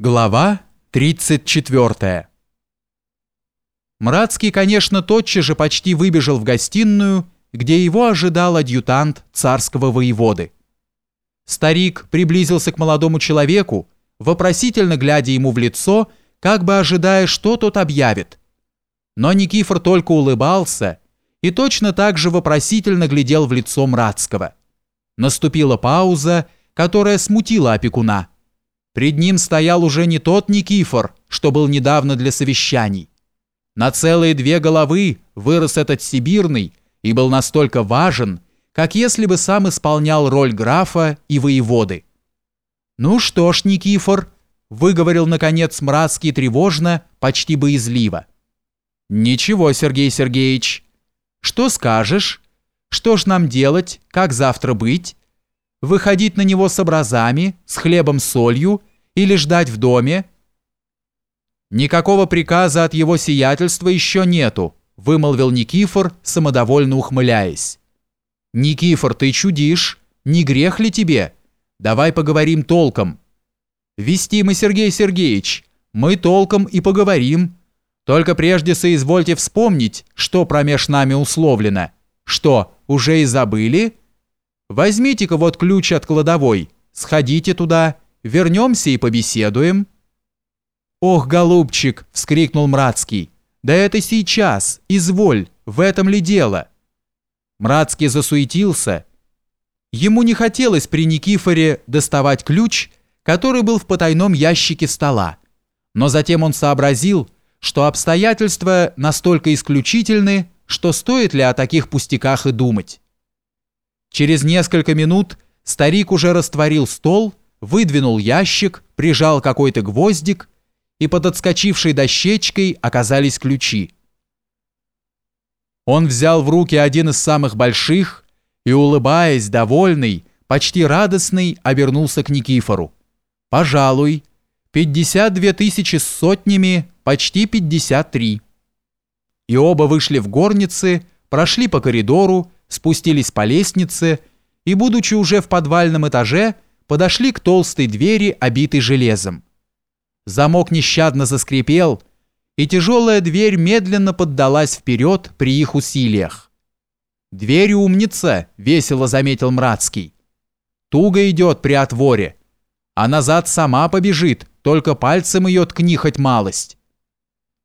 Глава 34 Мрацкий, конечно, тотчас же почти выбежал в гостиную, где его ожидал адъютант царского воеводы. Старик приблизился к молодому человеку, вопросительно глядя ему в лицо, как бы ожидая, что тот объявит. Но Никифор только улыбался и точно так же вопросительно глядел в лицо Мрацкого. Наступила пауза, которая смутила опекуна. Пред ним стоял уже не тот Никифор, что был недавно для совещаний. На целые две головы вырос этот Сибирный и был настолько важен, как если бы сам исполнял роль графа и воеводы. «Ну что ж, Никифор», — выговорил, наконец, Мрацкий тревожно, почти боязливо. «Ничего, Сергей Сергеевич. Что скажешь? Что ж нам делать? Как завтра быть? Выходить на него с образами, с хлебом-солью или ждать в доме? Никакого приказа от его сиятельства еще нету, вымолвил Никифор, самодовольно ухмыляясь. Никифор, ты чудишь, не грех ли тебе? Давай поговорим толком. Вести мы, Сергей Сергеевич, мы толком и поговорим. Только прежде соизвольте вспомнить, что промеж нами условлено. Что, уже и забыли? Возьмите-ка вот ключ от кладовой, сходите туда Вернемся и побеседуем». «Ох, голубчик!» — вскрикнул Мрацкий. «Да это сейчас! Изволь! В этом ли дело?» Мрацкий засуетился. Ему не хотелось при Никифоре доставать ключ, который был в потайном ящике стола. Но затем он сообразил, что обстоятельства настолько исключительны, что стоит ли о таких пустяках и думать. Через несколько минут старик уже растворил стол выдвинул ящик, прижал какой-то гвоздик, и под отскочившей дощечкой оказались ключи. Он взял в руки один из самых больших и, улыбаясь, довольный, почти радостный, обернулся к Никифору. «Пожалуй, 52 тысячи с сотнями, почти 53». И оба вышли в горницы, прошли по коридору, спустились по лестнице и, будучи уже в подвальном этаже, подошли к толстой двери, обитой железом. Замок нещадно заскрипел, и тяжелая дверь медленно поддалась вперед при их усилиях. «Дверь умница», — весело заметил Мрацкий. «Туго идет при отворе, а назад сама побежит, только пальцем ее ткни хоть малость».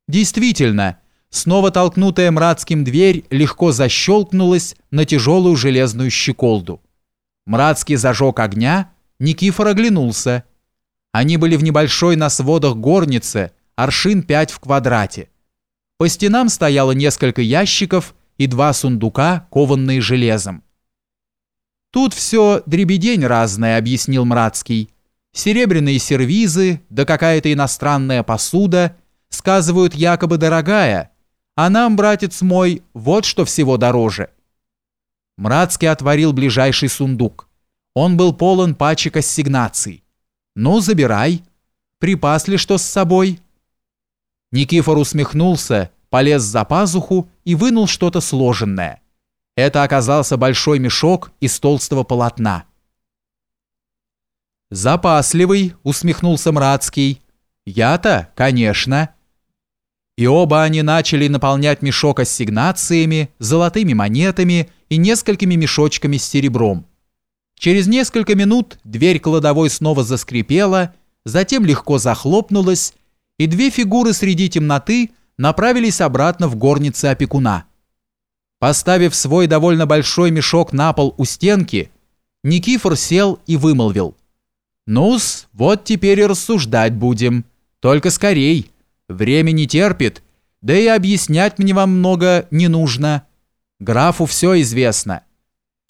Действительно, снова толкнутая Мрацким дверь легко защелкнулась на тяжелую железную щеколду. Мрацкий зажег огня, Никифор оглянулся. Они были в небольшой на сводах горнице, аршин 5 в квадрате. По стенам стояло несколько ящиков и два сундука, кованные железом. «Тут все дребедень разное», — объяснил Мрацкий. «Серебряные сервизы, да какая-то иностранная посуда, сказывают якобы дорогая, а нам, братец мой, вот что всего дороже». Мрацкий отворил ближайший сундук. Он был полон пачек ассигнаций. «Ну, забирай. Припас ли что с собой?» Никифор усмехнулся, полез за пазуху и вынул что-то сложенное. Это оказался большой мешок из толстого полотна. «Запасливый», — усмехнулся Мрацкий. «Я-то, конечно». И оба они начали наполнять мешок ассигнациями, золотыми монетами и несколькими мешочками с серебром. Через несколько минут дверь кладовой снова заскрипела, затем легко захлопнулась, и две фигуры среди темноты направились обратно в горницы опекуна. Поставив свой довольно большой мешок на пол у стенки, Никифор сел и вымолвил. «Ну-с, вот теперь и рассуждать будем. Только скорей. Время не терпит, да и объяснять мне вам много не нужно. Графу все известно».